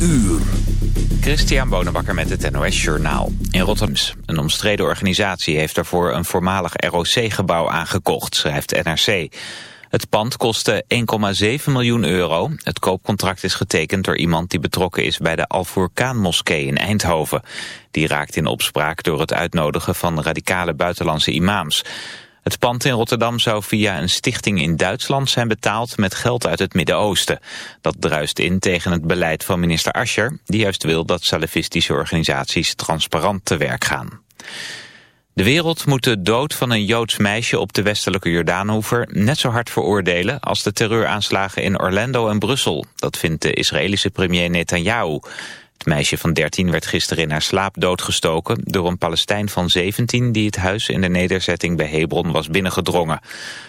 uur. Christian Bonenbakker met het NOS Journaal. In Rotterdam, een omstreden organisatie heeft daarvoor een voormalig ROC-gebouw aangekocht, schrijft NRC. Het pand kostte 1,7 miljoen euro. Het koopcontract is getekend door iemand die betrokken is bij de Al-Furqaan-moskee in Eindhoven. Die raakt in opspraak door het uitnodigen van radicale buitenlandse imams. Het pand in Rotterdam zou via een stichting in Duitsland zijn betaald met geld uit het Midden-Oosten. Dat druist in tegen het beleid van minister Ascher, die juist wil dat salafistische organisaties transparant te werk gaan. De wereld moet de dood van een Joods meisje op de westelijke Jordaanhoever net zo hard veroordelen als de terreuraanslagen in Orlando en Brussel. Dat vindt de Israëlische premier Netanyahu. Het meisje van 13 werd gisteren in haar slaap doodgestoken door een Palestijn van 17 die het huis in de nederzetting bij Hebron was binnengedrongen.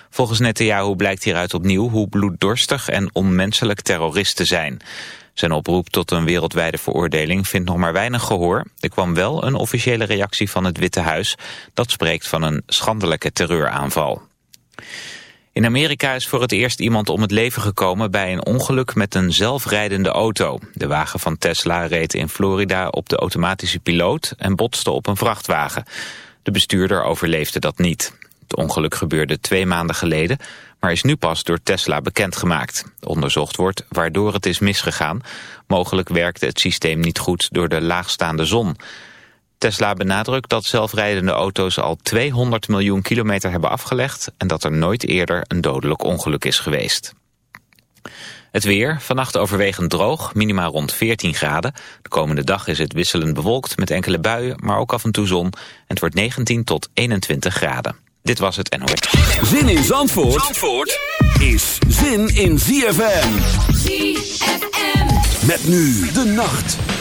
Volgens Netanyahu blijkt hieruit opnieuw hoe bloeddorstig en onmenselijk terroristen zijn. Zijn oproep tot een wereldwijde veroordeling vindt nog maar weinig gehoor. Er kwam wel een officiële reactie van het Witte Huis. Dat spreekt van een schandelijke terreuraanval. In Amerika is voor het eerst iemand om het leven gekomen bij een ongeluk met een zelfrijdende auto. De wagen van Tesla reed in Florida op de automatische piloot en botste op een vrachtwagen. De bestuurder overleefde dat niet. Het ongeluk gebeurde twee maanden geleden, maar is nu pas door Tesla bekendgemaakt. Onderzocht wordt waardoor het is misgegaan. Mogelijk werkte het systeem niet goed door de laagstaande zon. Tesla benadrukt dat zelfrijdende auto's al 200 miljoen kilometer hebben afgelegd... en dat er nooit eerder een dodelijk ongeluk is geweest. Het weer, vannacht overwegend droog, minima rond 14 graden. De komende dag is het wisselend bewolkt met enkele buien, maar ook af en toe zon. En het wordt 19 tot 21 graden. Dit was het NOS. Zin in Zandvoort, Zandvoort is zin in ZFM. ZFM. Met nu de nacht.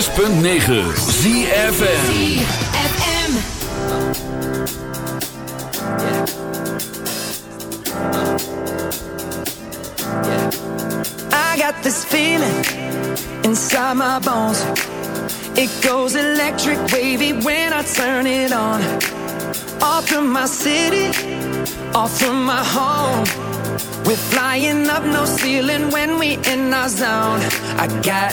106.9 ZFN this feeling inside my bones. It goes electric wavy when I turn it on. Off from my city, off from my home. We're flying up no ceiling when we in our zone. I got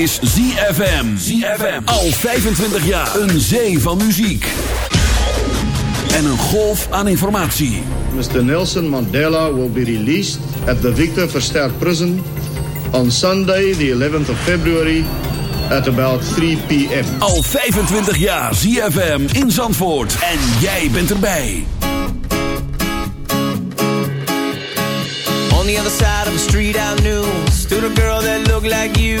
is ZFM. ZFM. Al 25 jaar. Een zee van muziek. En een golf aan informatie. Mr. Nelson Mandela will be released at the Victor Verster Prison... on Sunday, the 11th of February... at about 3 p.m. Al 25 jaar ZFM in Zandvoort. En jij bent erbij. On the other side of the street out knew... Stood a girl that looked like you...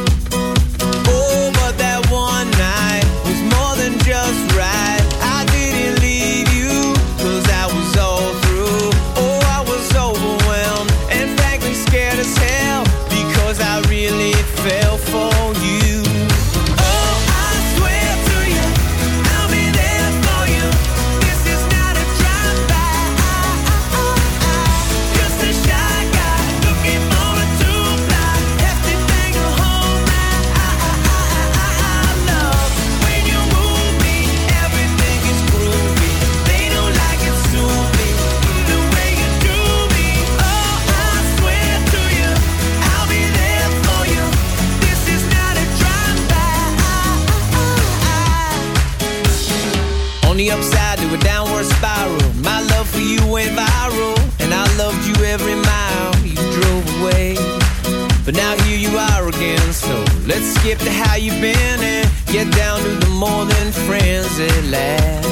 skip to how you've been and get down to the more than friends at last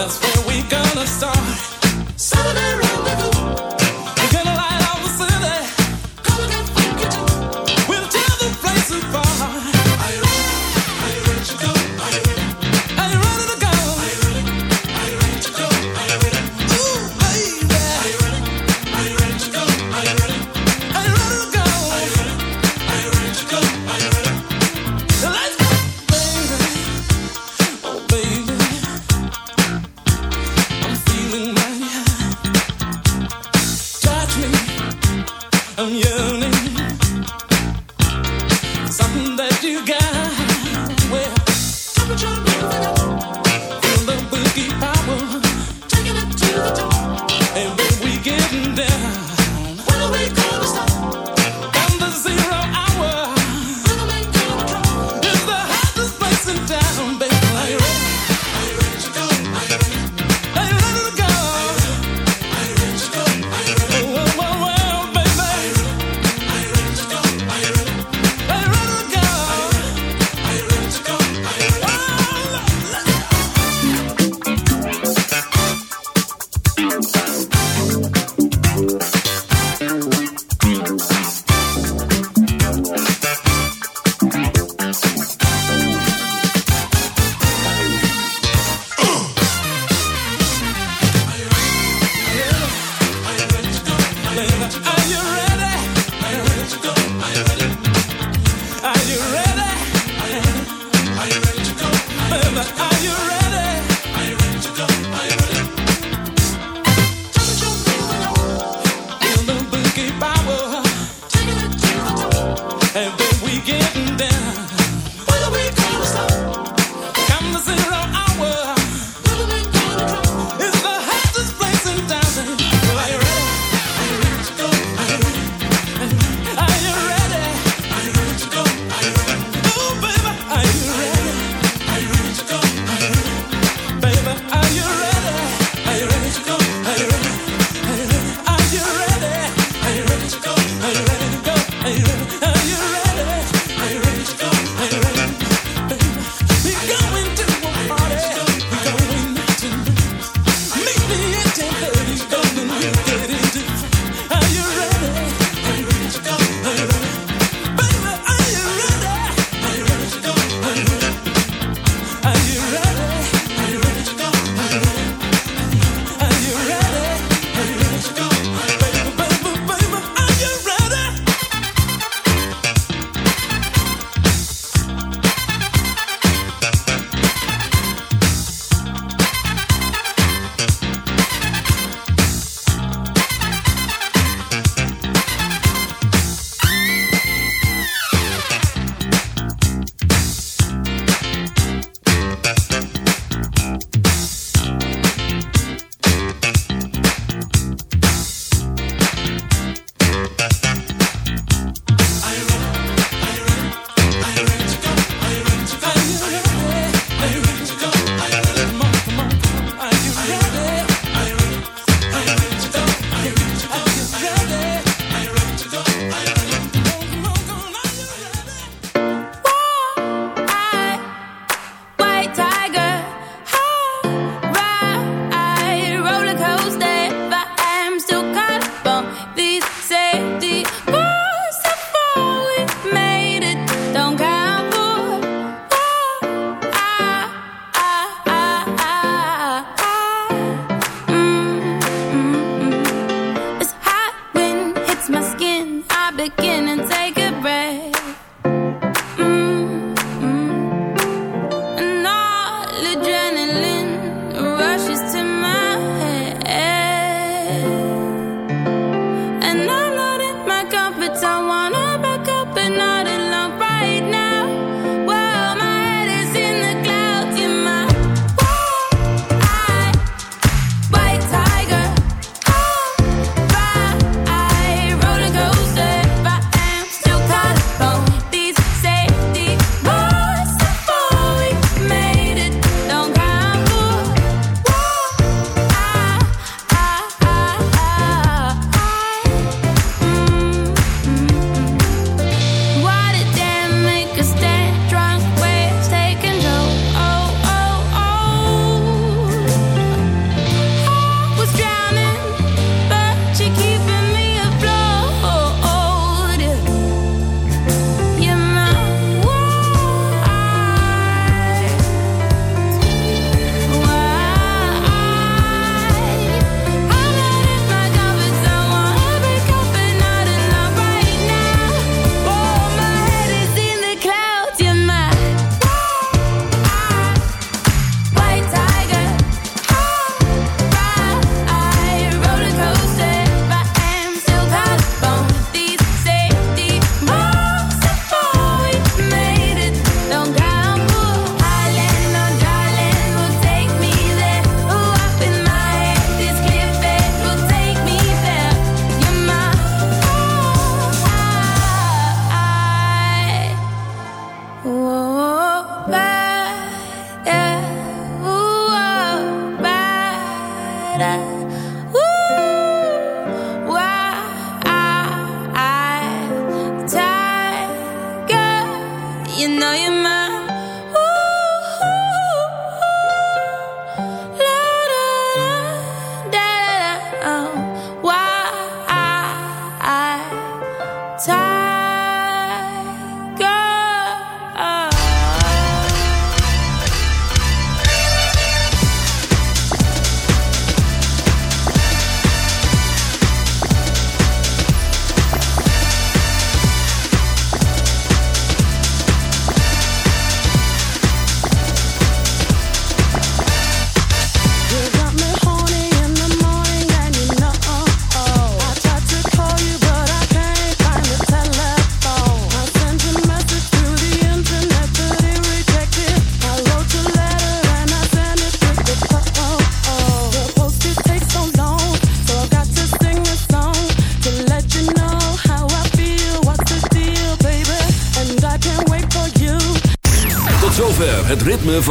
That's where we gonna start. Saturday